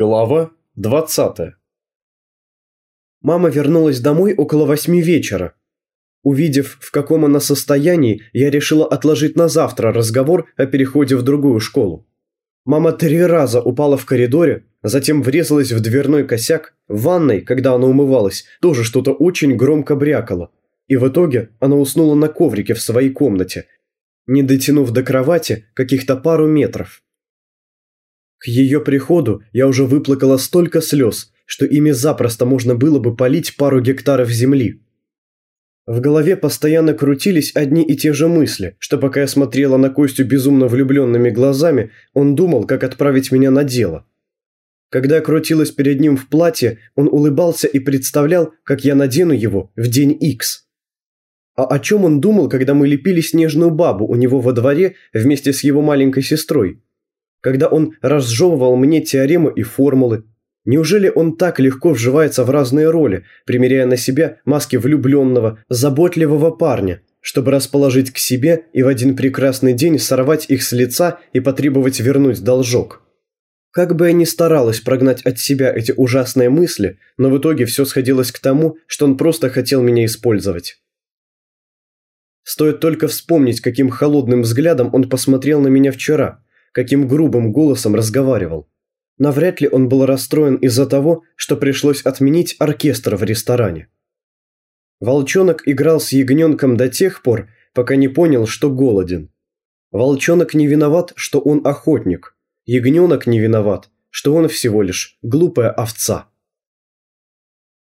Глава 20 Мама вернулась домой около восьми вечера. Увидев, в каком она состоянии, я решила отложить на завтра разговор о переходе в другую школу. Мама три раза упала в коридоре, затем врезалась в дверной косяк, в ванной, когда она умывалась, тоже что-то очень громко брякало. И в итоге она уснула на коврике в своей комнате, не дотянув до кровати каких-то пару метров. К ее приходу я уже выплакала столько слез, что ими запросто можно было бы полить пару гектаров земли. В голове постоянно крутились одни и те же мысли, что пока я смотрела на Костю безумно влюбленными глазами, он думал, как отправить меня на дело. Когда я крутилась перед ним в платье, он улыбался и представлял, как я надену его в день Икс. А о чем он думал, когда мы лепили снежную бабу у него во дворе вместе с его маленькой сестрой? Когда он разжевывал мне теоремы и формулы. Неужели он так легко вживается в разные роли, примеряя на себя маски влюбленного, заботливого парня, чтобы расположить к себе и в один прекрасный день сорвать их с лица и потребовать вернуть должок? Как бы я ни старалась прогнать от себя эти ужасные мысли, но в итоге все сходилось к тому, что он просто хотел меня использовать. Стоит только вспомнить, каким холодным взглядом он посмотрел на меня вчера – каким грубым голосом разговаривал. Навряд ли он был расстроен из-за того, что пришлось отменить оркестр в ресторане. Волчонок играл с ягненком до тех пор, пока не понял, что голоден. Волчонок не виноват, что он охотник. Ягненок не виноват, что он всего лишь глупая овца.